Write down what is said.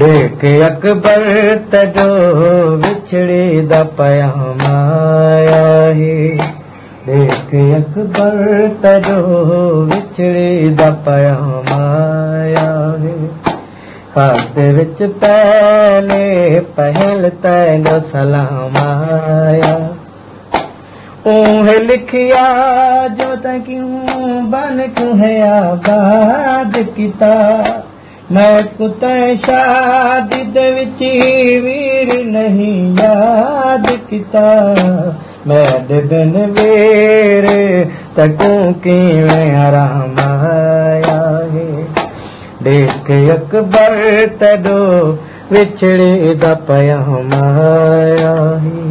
دیکھ اکبر تجو بچھڑی دا پیام آیا ہے دیکھ اکبر تجو بچھڑی دا پیام آیا ہے خط وچ پہلے پہل تین سلام آیا اوہ لکھیا جو تکیوں بن کیوں ہے آباد کتاب میں کتے شادی دے ویر نہیں یاد کیتا میں دن ویر تکوں کیویں آرام آیا ہے دیکھ اکبر تڈو وچھڑے دا پیام آیا ہے